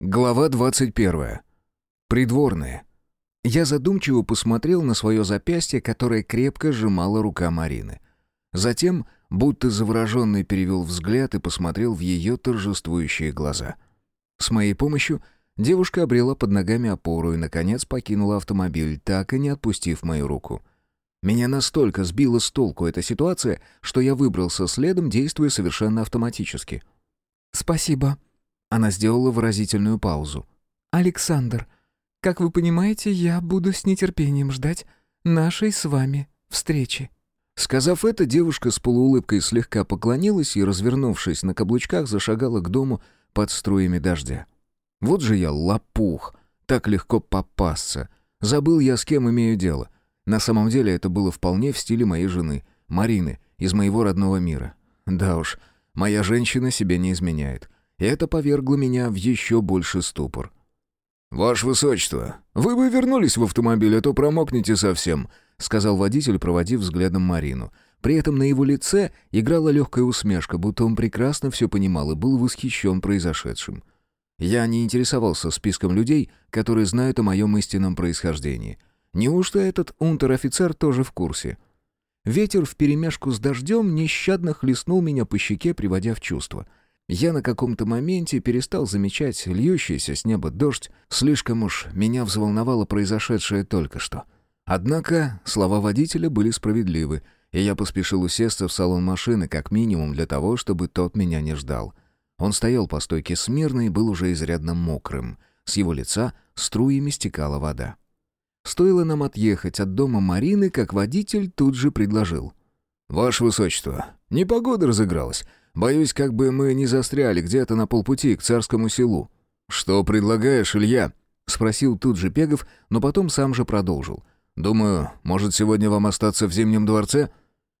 Глава 21. Придворные. Я задумчиво посмотрел на свое запястье, которое крепко сжимала рука Марины. Затем, будто завороженный, перевел взгляд и посмотрел в ее торжествующие глаза. С моей помощью девушка обрела под ногами опору и, наконец, покинула автомобиль, так и не отпустив мою руку. Меня настолько сбила с толку эта ситуация, что я выбрался следом, действуя совершенно автоматически. «Спасибо», она сделала выразительную паузу. «Александр, как вы понимаете, я буду с нетерпением ждать нашей с вами встречи». Сказав это, девушка с полуулыбкой слегка поклонилась и, развернувшись на каблучках, зашагала к дому под струями дождя. Вот же я лопух, так легко попасться. Забыл я, с кем имею дело. На самом деле это было вполне в стиле моей жены, Марины, из моего родного мира. Да уж, моя женщина себе не изменяет. Это повергло меня в еще больше ступор. «Ваше высочество, вы бы вернулись в автомобиль, а то промокнете совсем», сказал водитель, проводив взглядом Марину. При этом на его лице играла легкая усмешка, будто он прекрасно все понимал и был восхищен произошедшим. Я не интересовался списком людей, которые знают о моем истинном происхождении. Неужто этот унтер-офицер тоже в курсе? Ветер вперемешку с дождем нещадно хлестнул меня по щеке, приводя в чувство — я на каком-то моменте перестал замечать льющийся с неба дождь, слишком уж меня взволновало произошедшее только что. Однако слова водителя были справедливы, и я поспешил усесться в салон машины как минимум для того, чтобы тот меня не ждал. Он стоял по стойке смирно и был уже изрядно мокрым. С его лица струями стекала вода. Стоило нам отъехать от дома Марины, как водитель тут же предложил. «Ваше высочество, непогода разыгралась. Боюсь, как бы мы не застряли где-то на полпути к царскому селу». «Что предлагаешь, Илья?» — спросил тут же Пегов, но потом сам же продолжил. «Думаю, может, сегодня вам остаться в Зимнем дворце?»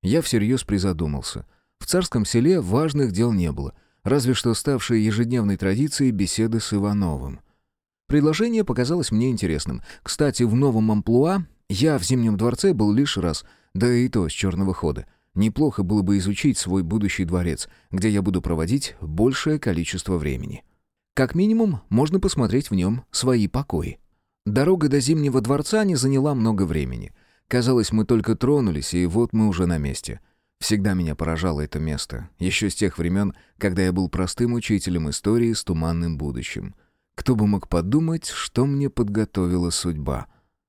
Я всерьез призадумался. В царском селе важных дел не было, разве что ставшие ежедневной традицией беседы с Ивановым. Предложение показалось мне интересным. Кстати, в новом амплуа я в Зимнем дворце был лишь раз, да и то с черного хода. Неплохо было бы изучить свой будущий дворец, где я буду проводить большее количество времени. Как минимум, можно посмотреть в нем свои покои. Дорога до Зимнего дворца не заняла много времени. Казалось, мы только тронулись, и вот мы уже на месте. Всегда меня поражало это место, еще с тех времен, когда я был простым учителем истории с туманным будущим. Кто бы мог подумать, что мне подготовила судьба.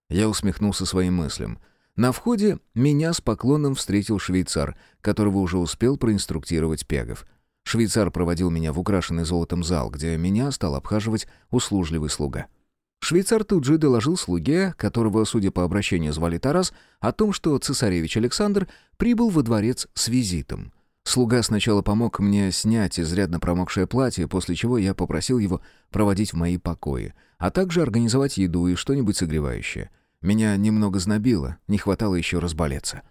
Я усмехнулся своим мыслям — на входе меня с поклоном встретил швейцар, которого уже успел проинструктировать Пегов. Швейцар проводил меня в украшенный золотом зал, где меня стал обхаживать услужливый слуга. Швейцар тут же доложил слуге, которого, судя по обращению, звали Тарас, о том, что цесаревич Александр прибыл во дворец с визитом. Слуга сначала помог мне снять изрядно промокшее платье, после чего я попросил его проводить в мои покои, а также организовать еду и что-нибудь согревающее. Меня немного знобило, не хватало еще разболеться.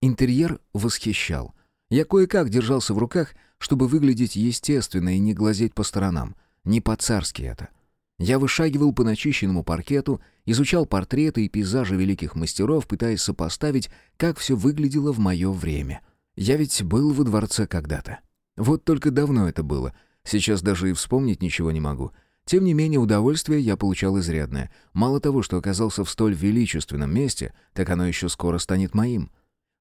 Интерьер восхищал. Я кое-как держался в руках, чтобы выглядеть естественно и не глазеть по сторонам. Не по-царски это. Я вышагивал по начищенному паркету, изучал портреты и пейзажи великих мастеров, пытаясь сопоставить, как все выглядело в мое время. Я ведь был во дворце когда-то. Вот только давно это было. Сейчас даже и вспомнить ничего не могу — тем не менее, удовольствие я получал изрядное. Мало того, что оказался в столь величественном месте, так оно еще скоро станет моим.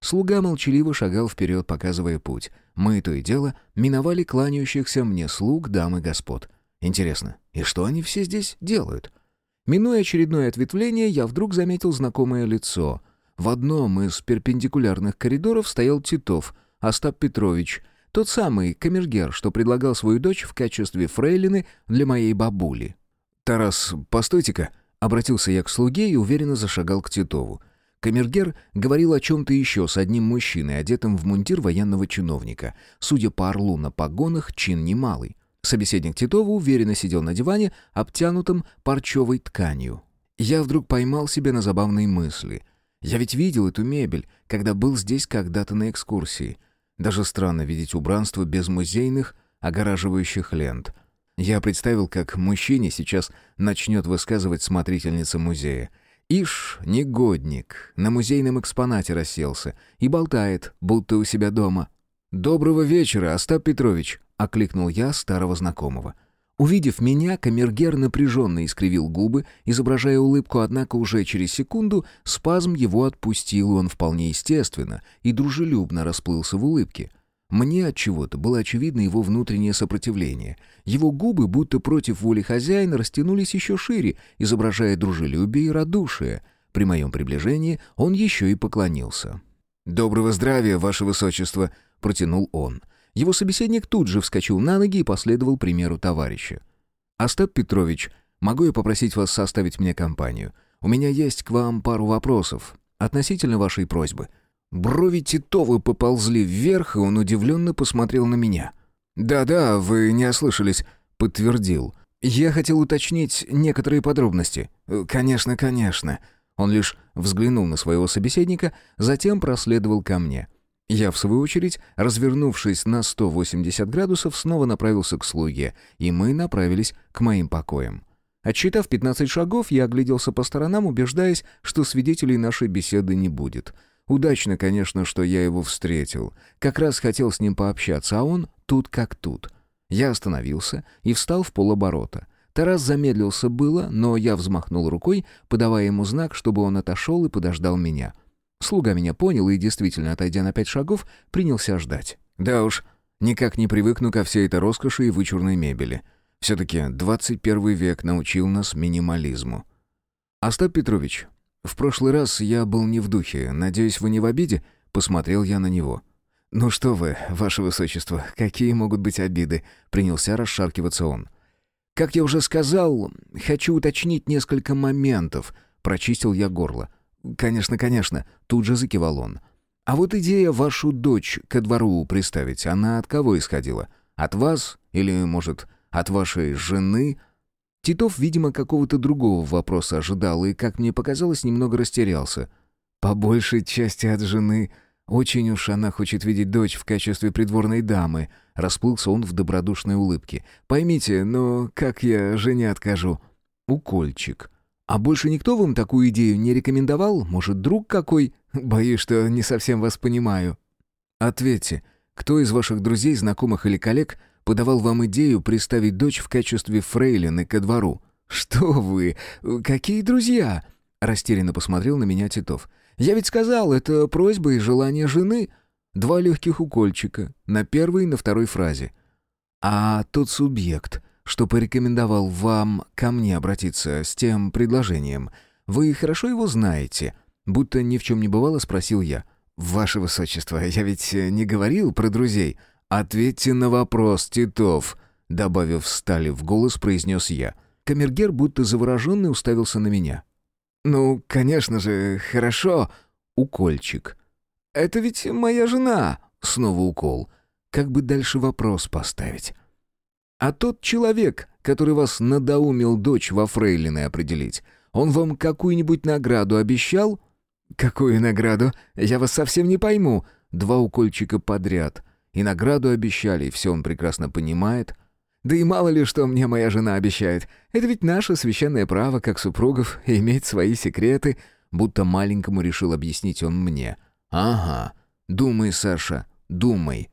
Слуга молчаливо шагал вперед, показывая путь. Мы, то и дело, миновали кланяющихся мне слуг, дам и господ. Интересно, и что они все здесь делают? Минуя очередное ответвление, я вдруг заметил знакомое лицо. В одном из перпендикулярных коридоров стоял Титов, Остап Петрович — тот самый камергер, что предлагал свою дочь в качестве фрейлины для моей бабули. «Тарас, постойте-ка», — обратился я к слуге и уверенно зашагал к Титову. Камергер говорил о чем-то еще с одним мужчиной, одетым в мундир военного чиновника. Судя по орлу на погонах, чин немалый. Собеседник Титова уверенно сидел на диване, обтянутом парчевой тканью. Я вдруг поймал себя на забавные мысли. Я ведь видел эту мебель, когда был здесь когда-то на экскурсии. Даже странно видеть убранство без музейных, огораживающих лент. Я представил, как мужчине сейчас начнет высказывать смотрительница музея. Ишь, негодник, на музейном экспонате расселся и болтает, будто у себя дома. «Доброго вечера, Остап Петрович!» — окликнул я старого знакомого. Увидев меня, камергер напряженно искривил губы, изображая улыбку, однако уже через секунду спазм его отпустил, он вполне естественно и дружелюбно расплылся в улыбке. Мне от чего-то было очевидно его внутреннее сопротивление. Его губы, будто против воли хозяина, растянулись еще шире, изображая дружелюбие и радушие. При моем приближении он еще и поклонился. «Доброго здравия, ваше высочество!» — протянул он. Его собеседник тут же вскочил на ноги и последовал примеру товарища. «Остап Петрович, могу я попросить вас составить мне компанию? У меня есть к вам пару вопросов относительно вашей просьбы». Брови Титовы поползли вверх, и он удивленно посмотрел на меня. «Да-да, вы не ослышались», — подтвердил. «Я хотел уточнить некоторые подробности». «Конечно, конечно». Он лишь взглянул на своего собеседника, затем проследовал ко мне. Я, в свою очередь, развернувшись на 180 градусов, снова направился к слуге, и мы направились к моим покоям. Отсчитав 15 шагов, я огляделся по сторонам, убеждаясь, что свидетелей нашей беседы не будет. Удачно, конечно, что я его встретил. Как раз хотел с ним пообщаться, а он тут как тут. Я остановился и встал в полоборота. Тарас замедлился было, но я взмахнул рукой, подавая ему знак, чтобы он отошел и подождал меня — Слуга меня понял и, действительно, отойдя на пять шагов, принялся ждать. Да уж, никак не привыкну ко всей этой роскоши и вычурной мебели. Все-таки 21 век научил нас минимализму. «Остап Петрович, в прошлый раз я был не в духе. Надеюсь, вы не в обиде?» Посмотрел я на него. «Ну что вы, ваше высочество, какие могут быть обиды?» Принялся расшаркиваться он. «Как я уже сказал, хочу уточнить несколько моментов», — прочистил я горло. «Конечно, конечно», — тут же закивал он. «А вот идея вашу дочь ко двору приставить, она от кого исходила? От вас? Или, может, от вашей жены?» Титов, видимо, какого-то другого вопроса ожидал и, как мне показалось, немного растерялся. «По большей части от жены. Очень уж она хочет видеть дочь в качестве придворной дамы», — расплылся он в добродушной улыбке. «Поймите, но как я жене откажу?» «Укольчик». «А больше никто вам такую идею не рекомендовал? Может, друг какой? Боюсь, что не совсем вас понимаю». «Ответьте, кто из ваших друзей, знакомых или коллег подавал вам идею приставить дочь в качестве фрейлины ко двору?» «Что вы? Какие друзья?» Растерянно посмотрел на меня Титов. «Я ведь сказал, это просьба и желание жены». Два легких укольчика, на первой и на второй фразе. «А тот субъект, что порекомендовал вам ко мне обратиться с тем предложением. Вы хорошо его знаете?» Будто ни в чем не бывало, спросил я. «Ваше высочество, я ведь не говорил про друзей. Ответьте на вопрос, Титов», — добавив стали в голос, произнес я. Камергер, будто завороженный, уставился на меня. «Ну, конечно же, хорошо», — укольчик. «Это ведь моя жена», — снова укол. Как бы дальше вопрос поставить? А тот человек, который вас надоумил дочь во фрейлины определить, он вам какую-нибудь награду обещал? Какую награду? Я вас совсем не пойму. Два укольчика подряд. И награду обещали, и все он прекрасно понимает. Да и мало ли, что мне моя жена обещает. Это ведь наше священное право, как супругов, иметь свои секреты. Будто маленькому решил объяснить он мне. Ага. Думай, Саша, думай.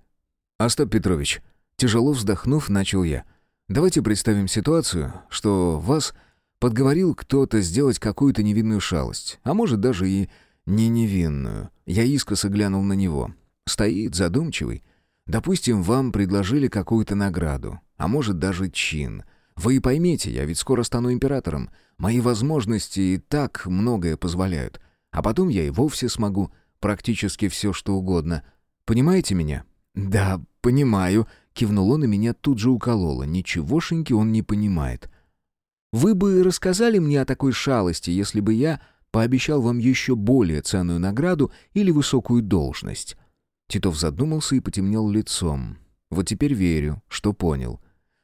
Остап Петрович, Тяжело вздохнув, начал я. «Давайте представим ситуацию, что вас подговорил кто-то сделать какую-то невинную шалость, а может даже и не невинную. Я искоса глянул на него. Стоит, задумчивый. Допустим, вам предложили какую-то награду, а может даже чин. Вы и поймите, я ведь скоро стану императором. Мои возможности и так многое позволяют. А потом я и вовсе смогу практически все, что угодно. Понимаете меня?» «Да, понимаю», Кивнул он, и меня тут же укололо. Ничегошеньки он не понимает. «Вы бы рассказали мне о такой шалости, если бы я пообещал вам еще более ценную награду или высокую должность?» Титов задумался и потемнел лицом. «Вот теперь верю, что понял.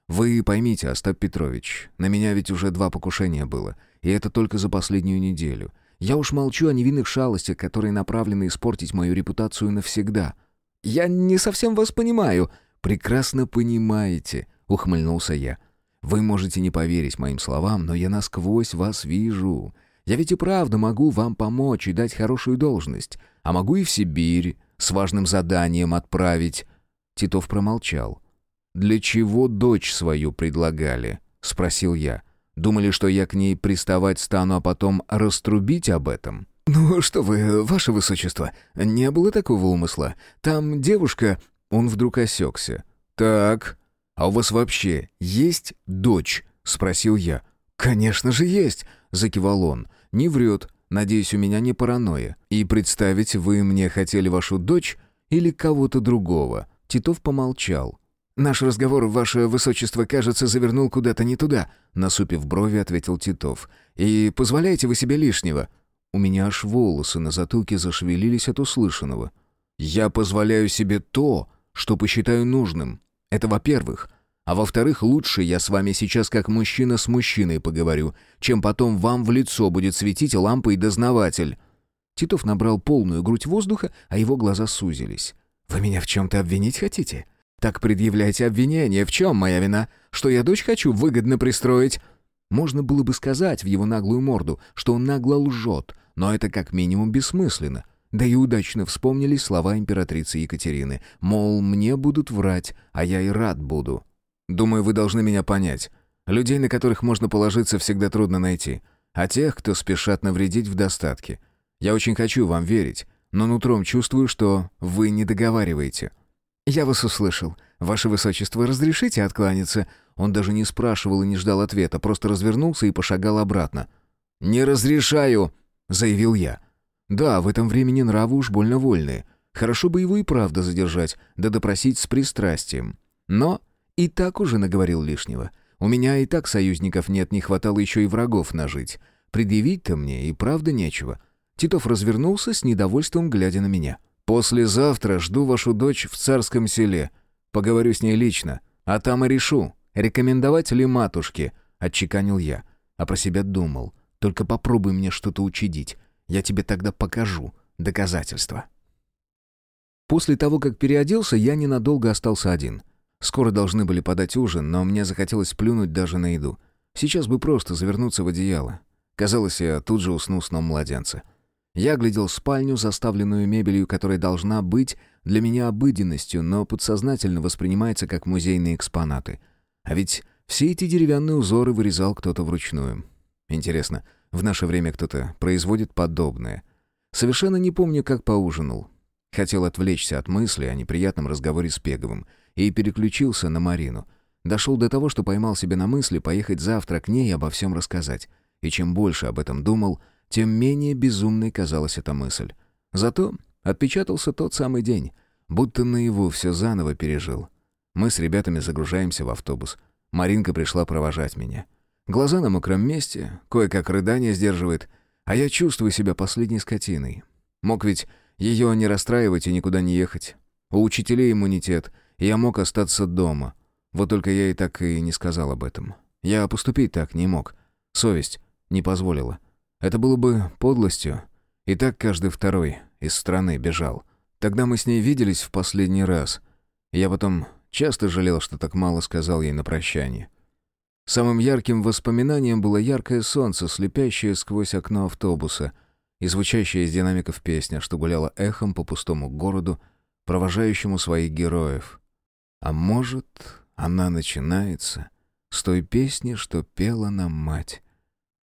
Вы поймите, Остап Петрович, на меня ведь уже два покушения было, и это только за последнюю неделю. Я уж молчу о невинных шалостях, которые направлены испортить мою репутацию навсегда». «Я не совсем вас понимаю», прекрасно понимаете», — ухмыльнулся я. «Вы можете не поверить моим словам, но я насквозь вас вижу. Я ведь и правда могу вам помочь и дать хорошую должность, а могу и в Сибирь с важным заданием отправить». Титов промолчал. «Для чего дочь свою предлагали?» — спросил я. «Думали, что я к ней приставать стану, а потом раструбить об этом?» «Ну что вы, ваше высочество, не было такого умысла. Там девушка...» Он вдруг осекся. «Так, а у вас вообще есть дочь?» — спросил я. «Конечно же есть!» — закивал он. «Не врет. Надеюсь, у меня не паранойя. И представить, вы мне хотели вашу дочь или кого-то другого?» Титов помолчал. «Наш разговор, ваше высочество, кажется, завернул куда-то не туда», — насупив брови, ответил Титов. «И позволяете вы себе лишнего?» У меня аж волосы на затылке зашевелились от услышанного. «Я позволяю себе то, что посчитаю нужным. Это во-первых. А во-вторых, лучше я с вами сейчас как мужчина с мужчиной поговорю, чем потом вам в лицо будет светить лампа и дознаватель». Титов набрал полную грудь воздуха, а его глаза сузились. «Вы меня в чем-то обвинить хотите? Так предъявляйте обвинение. В чем моя вина? Что я дочь хочу выгодно пристроить?» Можно было бы сказать в его наглую морду, что он нагло лжет, но это как минимум бессмысленно. Да и удачно вспомнились слова императрицы Екатерины, мол, мне будут врать, а я и рад буду. Думаю, вы должны меня понять. Людей, на которых можно положиться, всегда трудно найти. А тех, кто спешат навредить в достатке. Я очень хочу вам верить, но нутром чувствую, что вы не договариваете. «Я вас услышал. Ваше Высочество, разрешите откланяться?» Он даже не спрашивал и не ждал ответа, просто развернулся и пошагал обратно. «Не разрешаю!» — заявил я. «Да, в этом времени нравы уж больно вольные. Хорошо бы его и правда задержать, да допросить с пристрастием. Но и так уже наговорил лишнего. У меня и так союзников нет, не хватало еще и врагов нажить. Предъявить-то мне и правда нечего». Титов развернулся с недовольством, глядя на меня. «Послезавтра жду вашу дочь в царском селе. Поговорю с ней лично. А там и решу, рекомендовать ли матушке», — отчеканил я. А про себя думал. «Только попробуй мне что-то учудить. Я тебе тогда покажу доказательства». После того, как переоделся, я ненадолго остался один. Скоро должны были подать ужин, но мне захотелось плюнуть даже на еду. Сейчас бы просто завернуться в одеяло. Казалось, я тут же усну сном младенца. Я глядел спальню, заставленную мебелью, которая должна быть для меня обыденностью, но подсознательно воспринимается как музейные экспонаты. А ведь все эти деревянные узоры вырезал кто-то вручную. Интересно, в наше время кто-то производит подобное. Совершенно не помню, как поужинал. Хотел отвлечься от мысли о неприятном разговоре с Пеговым и переключился на Марину. Дошел до того, что поймал себе на мысли поехать завтра к ней и обо всем рассказать. И чем больше об этом думал, тем менее безумной казалась эта мысль. Зато отпечатался тот самый день, будто наяву все заново пережил. Мы с ребятами загружаемся в автобус. Маринка пришла провожать меня. Глаза на мокром месте, кое-как рыдание сдерживает, а я чувствую себя последней скотиной. Мог ведь ее не расстраивать и никуда не ехать. У учителей иммунитет, и я мог остаться дома. Вот только я и так и не сказал об этом. Я поступить так не мог. Совесть не позволила. Это было бы подлостью. И так каждый второй из страны бежал. Тогда мы с ней виделись в последний раз. Я потом часто жалел, что так мало сказал ей на прощание. Самым ярким воспоминанием было яркое солнце, слепящее сквозь окно автобуса, и звучащая из динамиков песня, что гуляла эхом по пустому городу, провожающему своих героев. А может, она начинается с той песни, что пела нам мать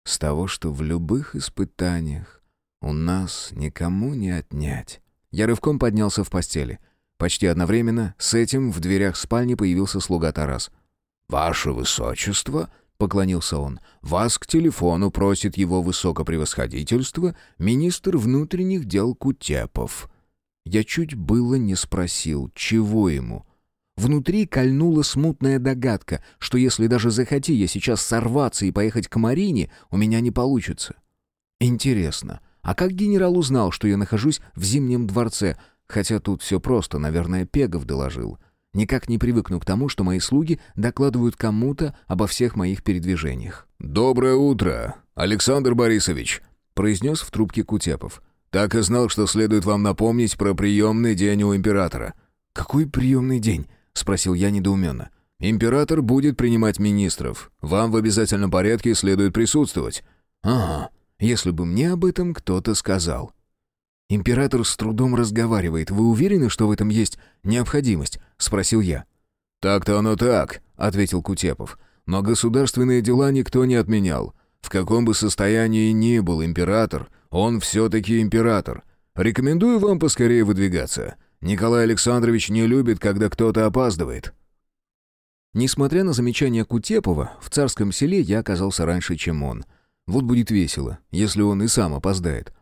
с того, что в любых испытаниях у нас никому не отнять. Я рывком поднялся в постели. Почти одновременно с этим в дверях спальни появился слуга Тарас. «Ваше высочество», — поклонился он, — «вас к телефону просит его высокопревосходительство министр внутренних дел Кутепов». Я чуть было не спросил, чего ему — Внутри кольнула смутная догадка, что если даже захоти я сейчас сорваться и поехать к Марине, у меня не получится. Интересно, а как генерал узнал, что я нахожусь в Зимнем дворце, хотя тут все просто, наверное, Пегов доложил. Никак не привыкну к тому, что мои слуги докладывают кому-то обо всех моих передвижениях. «Доброе утро, Александр Борисович», — произнес в трубке Кутепов. «Так и знал, что следует вам напомнить про приемный день у императора». «Какой приемный день?» — спросил я недоуменно. «Император будет принимать министров. Вам в обязательном порядке следует присутствовать». «Ага, если бы мне об этом кто-то сказал». «Император с трудом разговаривает. Вы уверены, что в этом есть необходимость?» — спросил я. «Так-то оно так», — ответил Кутепов. «Но государственные дела никто не отменял. В каком бы состоянии ни был император, он все-таки император. Рекомендую вам поскорее выдвигаться. Николай Александрович не любит, когда кто-то опаздывает». Несмотря на замечания Кутепова, в царском селе я оказался раньше, чем он. Вот будет весело, если он и сам опоздает.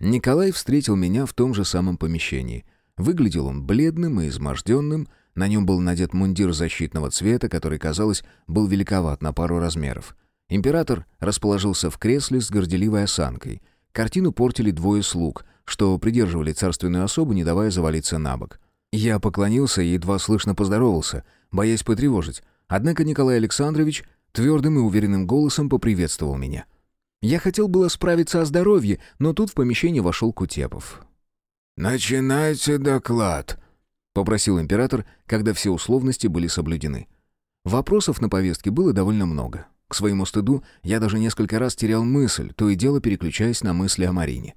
Николай встретил меня в том же самом помещении. Выглядел он бледным и изможденным, на нем был надет мундир защитного цвета, который, казалось, был великоват на пару размеров. Император расположился в кресле с горделивой осанкой. Картину портили двое слуг, что придерживали царственную особу, не давая завалиться на бок. Я поклонился и едва слышно поздоровался, боясь потревожить. Однако Николай Александрович твердым и уверенным голосом поприветствовал меня. Я хотел было справиться о здоровье, но тут в помещение вошел Кутепов. «Начинайте доклад», — попросил император, когда все условности были соблюдены. Вопросов на повестке было довольно много. К своему стыду я даже несколько раз терял мысль, то и дело переключаясь на мысли о Марине.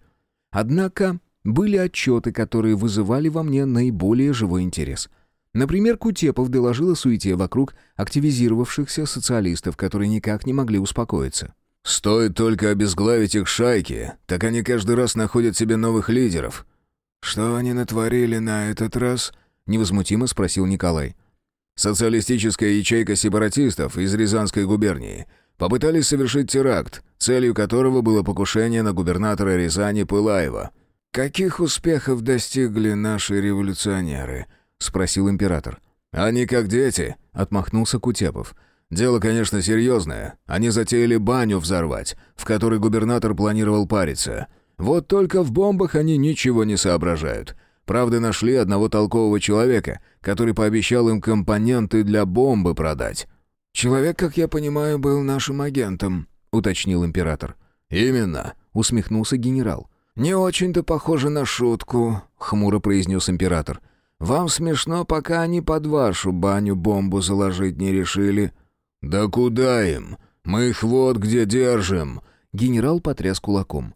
Однако были отчеты, которые вызывали во мне наиболее живой интерес. Например, Кутепов доложил о суете вокруг активизировавшихся социалистов, которые никак не могли успокоиться. «Стоит только обезглавить их шайки, так они каждый раз находят себе новых лидеров». «Что они натворили на этот раз?» — невозмутимо спросил Николай. «Социалистическая ячейка сепаратистов из Рязанской губернии попытались совершить теракт, целью которого было покушение на губернатора Рязани Пылаева». «Каких успехов достигли наши революционеры?» — спросил император. «Они как дети», — отмахнулся Кутепов. «Дело, конечно, серьезное. Они затеяли баню взорвать, в которой губернатор планировал париться. Вот только в бомбах они ничего не соображают. Правда, нашли одного толкового человека, который пообещал им компоненты для бомбы продать». «Человек, как я понимаю, был нашим агентом», — уточнил император. «Именно», — усмехнулся генерал. «Не очень-то похоже на шутку», — хмуро произнес император. «Вам смешно, пока они под вашу баню бомбу заложить не решили». «Да куда им? Мы их вот где держим!» Генерал потряс кулаком.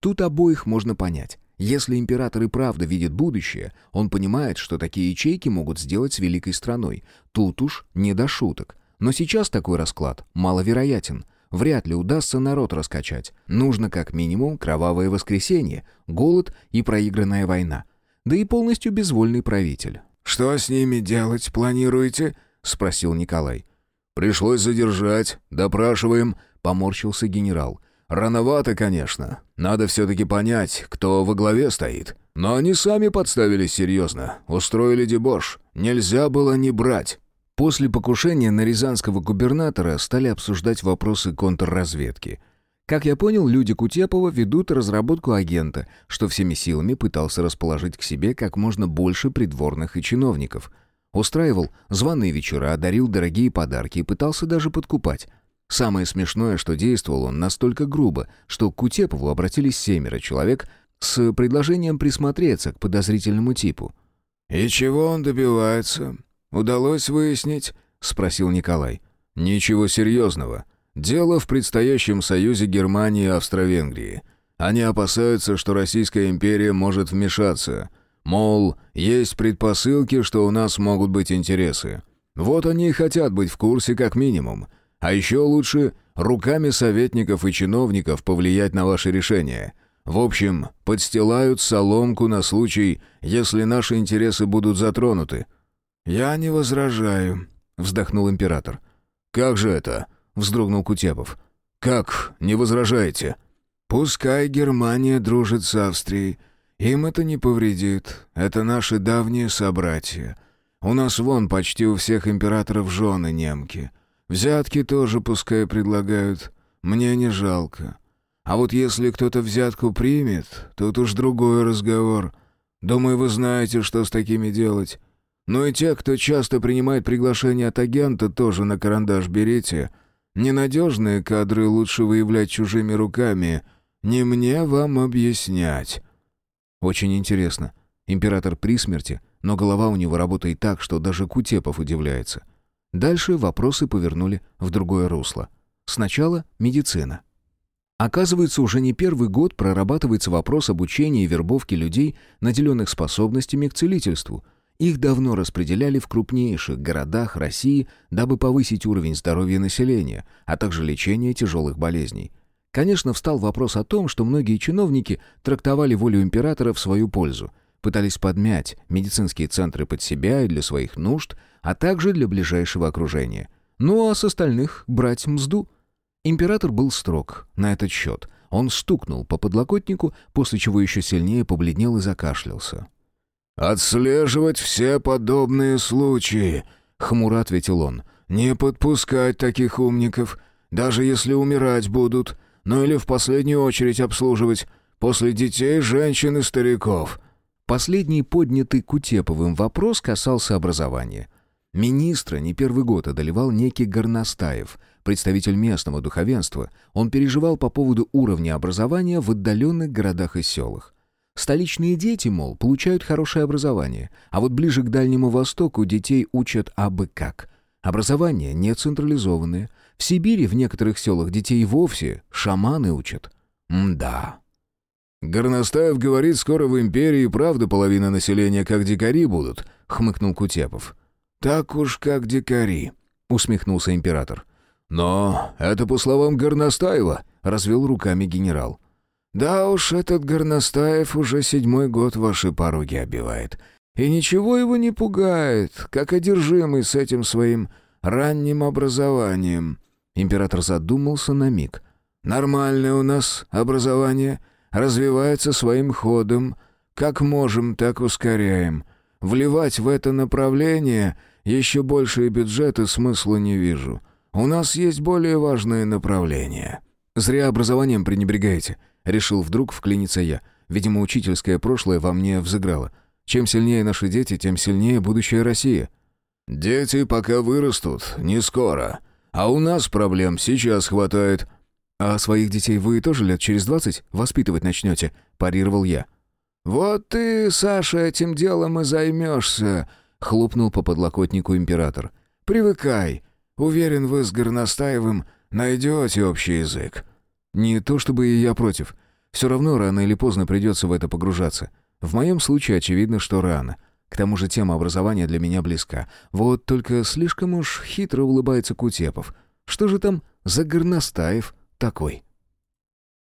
Тут обоих можно понять. Если император и правда видит будущее, он понимает, что такие ячейки могут сделать с великой страной. Тут уж не до шуток. Но сейчас такой расклад маловероятен. Вряд ли удастся народ раскачать. Нужно как минимум кровавое воскресенье, голод и проигранная война. Да и полностью безвольный правитель. «Что с ними делать планируете?» — спросил Николай. «Пришлось задержать. Допрашиваем», — поморщился генерал. «Рановато, конечно. Надо все-таки понять, кто во главе стоит. Но они сами подставились серьезно. Устроили дебош. Нельзя было не брать». После покушения на рязанского губернатора стали обсуждать вопросы контрразведки. Как я понял, люди Кутепова ведут разработку агента, что всеми силами пытался расположить к себе как можно больше придворных и чиновников. Устраивал званые вечера, дарил дорогие подарки и пытался даже подкупать. Самое смешное, что действовал он настолько грубо, что к Кутепову обратились семеро человек с предложением присмотреться к подозрительному типу. «И чего он добивается?» «Удалось выяснить?» — спросил Николай. «Ничего серьезного. Дело в предстоящем союзе Германии и Австро-Венгрии. Они опасаются, что Российская империя может вмешаться. Мол, есть предпосылки, что у нас могут быть интересы. Вот они и хотят быть в курсе как минимум. А еще лучше руками советников и чиновников повлиять на ваше решение. В общем, подстилают соломку на случай, если наши интересы будут затронуты». «Я не возражаю», — вздохнул император. «Как же это?» — вздрогнул Кутепов. «Как не возражаете?» «Пускай Германия дружит с Австрией. Им это не повредит. Это наши давние собратья. У нас вон почти у всех императоров жены немки. Взятки тоже пускай предлагают. Мне не жалко. А вот если кто-то взятку примет, тут уж другой разговор. Думаю, вы знаете, что с такими делать. Ну и те, кто часто принимает приглашение от агента, тоже на карандаш берите. Ненадежные кадры лучше выявлять чужими руками. Не мне вам объяснять». «Очень интересно. Император при смерти, но голова у него работает так, что даже Кутепов удивляется. Дальше вопросы повернули в другое русло. Сначала медицина. Оказывается, уже не первый год прорабатывается вопрос обучения и вербовки людей, наделенных способностями к целительству – Их давно распределяли в крупнейших городах России, дабы повысить уровень здоровья населения, а также лечение тяжелых болезней. Конечно, встал вопрос о том, что многие чиновники трактовали волю императора в свою пользу, пытались подмять медицинские центры под себя и для своих нужд, а также для ближайшего окружения. Ну а с остальных брать мзду. Император был строг на этот счет. Он стукнул по подлокотнику, после чего еще сильнее побледнел и закашлялся. «Отслеживать все подобные случаи», — хмуро ответил он. «Не подпускать таких умников, даже если умирать будут, ну или в последнюю очередь обслуживать, после детей, женщин и стариков». Последний поднятый Кутеповым вопрос касался образования. Министра не первый год одолевал некий Горностаев, представитель местного духовенства. Он переживал по поводу уровня образования в отдаленных городах и селах. Столичные дети, мол, получают хорошее образование, а вот ближе к Дальнему Востоку детей учат абы как. Образование не централизованное. В Сибири в некоторых селах детей вовсе шаманы учат. М-да. «Горностаев говорит, скоро в империи правда половина населения как дикари будут», — хмыкнул Кутепов. «Так уж как дикари», — усмехнулся император. «Но это по словам Горностаева», — развел руками генерал. «Да уж, этот Горностаев уже седьмой год ваши пороги обивает. И ничего его не пугает, как одержимый с этим своим ранним образованием». Император задумался на миг. «Нормальное у нас образование, развивается своим ходом. Как можем, так ускоряем. Вливать в это направление еще большие бюджеты смысла не вижу. У нас есть более важные направления». «Зря образованием пренебрегаете», Решил вдруг вклиниться я. Видимо, учительское прошлое во мне взыграло. Чем сильнее наши дети, тем сильнее будущая Россия. «Дети пока вырастут, не скоро. А у нас проблем сейчас хватает». «А своих детей вы тоже лет через двадцать воспитывать начнете?» – парировал я. «Вот ты, Саша, этим делом и займешься», — хлопнул по подлокотнику император. «Привыкай. Уверен, вы с Горностаевым найдете общий язык». Не то чтобы и я против. Все равно рано или поздно придется в это погружаться. В моем случае очевидно, что рано. К тому же тема образования для меня близка. Вот только слишком уж хитро улыбается Кутепов. Что же там за горностаев такой?»